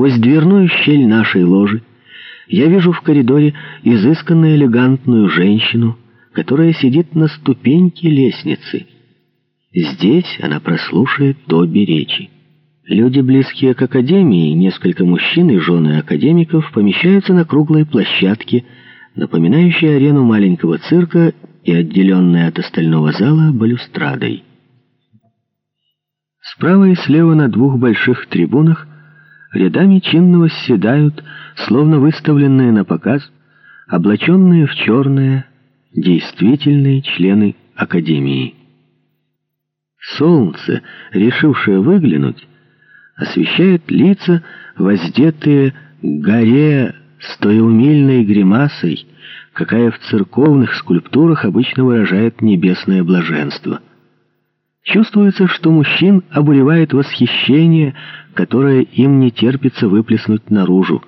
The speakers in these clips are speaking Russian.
Сквозь дверную щель нашей ложи я вижу в коридоре изысканно элегантную женщину, которая сидит на ступеньке лестницы. Здесь она прослушает обе речи. Люди, близкие к академии, несколько мужчин и жены академиков, помещаются на круглой площадке, напоминающей арену маленького цирка и отделенной от остального зала балюстрадой. Справа и слева на двух больших трибунах рядами чинно восседают, словно выставленные на показ, облаченные в черное, действительные члены Академии. Солнце, решившее выглянуть, освещает лица, воздетые горе с той умильной гримасой, какая в церковных скульптурах обычно выражает небесное блаженство. Чувствуется, что мужчин обуревает восхищение, которое им не терпится выплеснуть наружу,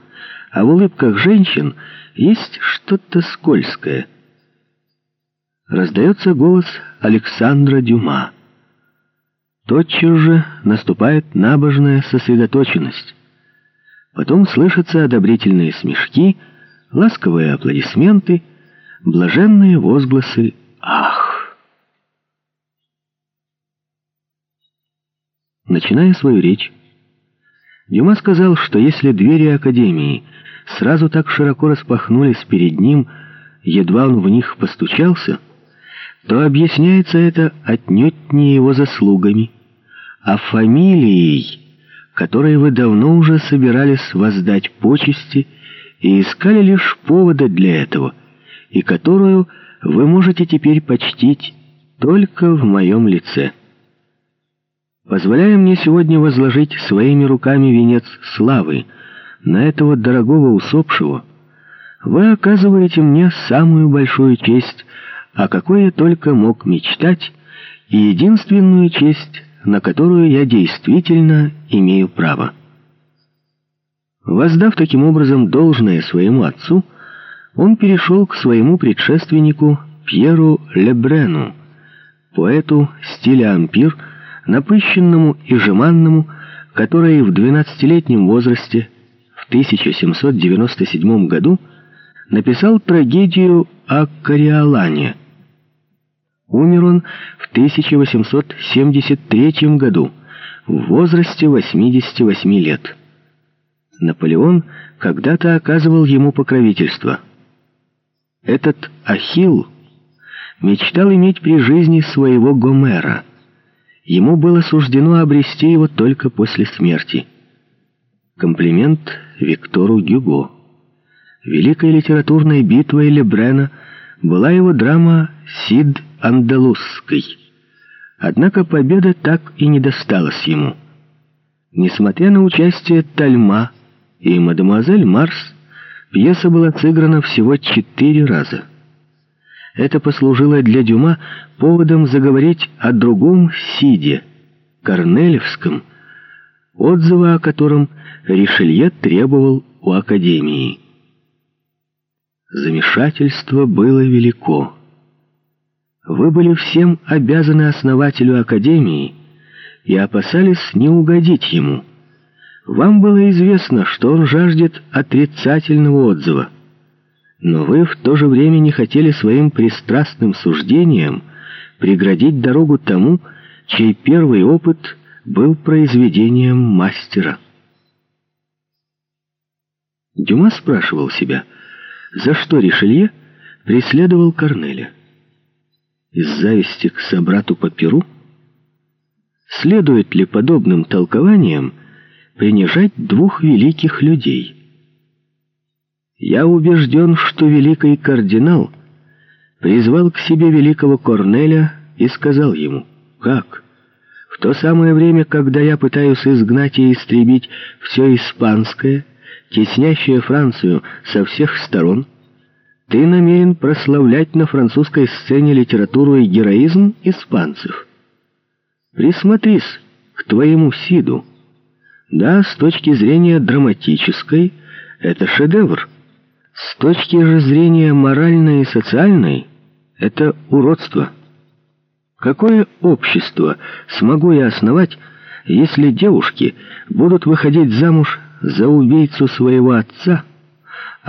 а в улыбках женщин есть что-то скользкое. Раздается голос Александра Дюма. Тотчас же наступает набожная сосредоточенность. Потом слышатся одобрительные смешки, ласковые аплодисменты, блаженные возгласы Начиная свою речь, Дюма сказал, что если двери Академии сразу так широко распахнулись перед ним, едва он в них постучался, то объясняется это отнюдь не его заслугами, а фамилией, которой вы давно уже собирались воздать почести и искали лишь повода для этого, и которую вы можете теперь почтить только в моем лице. Позволяя мне сегодня возложить своими руками венец славы на этого дорогого усопшего, вы оказываете мне самую большую честь, о какой я только мог мечтать, и единственную честь, на которую я действительно имею право. Воздав таким образом должное своему отцу, он перешел к своему предшественнику Пьеру Лебрену, поэту стиля ампир, напыщенному и жеманному, который в двенадцатилетнем возрасте в 1797 году написал трагедию о Кориолане – Умер он в 1873 году, в возрасте 88 лет. Наполеон когда-то оказывал ему покровительство. Этот Ахилл мечтал иметь при жизни своего Гомера. Ему было суждено обрести его только после смерти. Комплимент Виктору Гюго. Великой литературной битвой Лебрена была его драма «Сид андалузской. Однако победа так и не досталась ему. Несмотря на участие Тальма и мадемуазель Марс, пьеса была сыграна всего четыре раза. Это послужило для Дюма поводом заговорить о другом Сиде, Корнелевском, отзыва о котором Ришелье требовал у Академии. Замешательство было велико. Вы были всем обязаны основателю Академии и опасались не угодить ему. Вам было известно, что он жаждет отрицательного отзыва. Но вы в то же время не хотели своим пристрастным суждением преградить дорогу тому, чей первый опыт был произведением мастера. Дюма спрашивал себя, за что Ришелье преследовал Корнеля из зависти к собрату по перу? Следует ли подобным толкованиям принижать двух великих людей? Я убежден, что великий кардинал призвал к себе великого Корнеля и сказал ему, «Как? В то самое время, когда я пытаюсь изгнать и истребить все испанское, теснящее Францию со всех сторон, ты намерен прославлять на французской сцене литературу и героизм испанцев. Присмотрись к твоему Сиду. Да, с точки зрения драматической, это шедевр. С точки же зрения моральной и социальной, это уродство. Какое общество смогу я основать, если девушки будут выходить замуж за убийцу своего отца